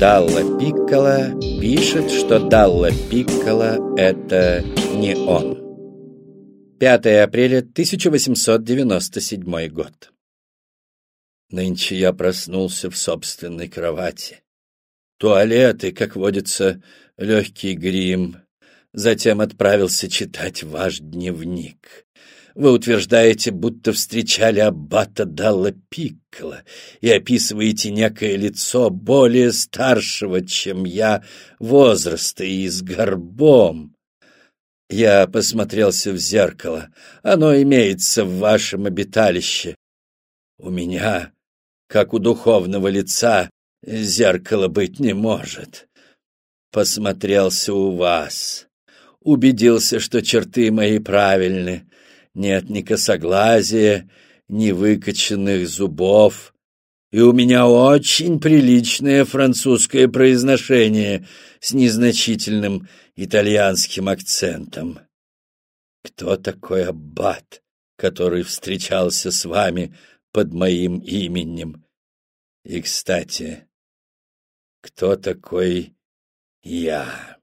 Далла Пиккола пишет, что Далла Пиккола — это не он. 5 апреля 1897 год. Нынче я проснулся в собственной кровати. Туалеты, как водится, легкий грим. Затем отправился читать ваш дневник. Вы утверждаете, будто встречали аббата Далла Пиккола и описываете некое лицо более старшего, чем я, возраста и с горбом. Я посмотрелся в зеркало. Оно имеется в вашем обиталище. У меня, как у духовного лица, зеркала быть не может. Посмотрелся у вас. Убедился, что черты мои правильны нет ни косоглазия, ни выкоченных зубов, и у меня очень приличное французское произношение с незначительным итальянским акцентом. Кто такой аббат, который встречался с вами под моим именем? И, кстати, кто такой я?»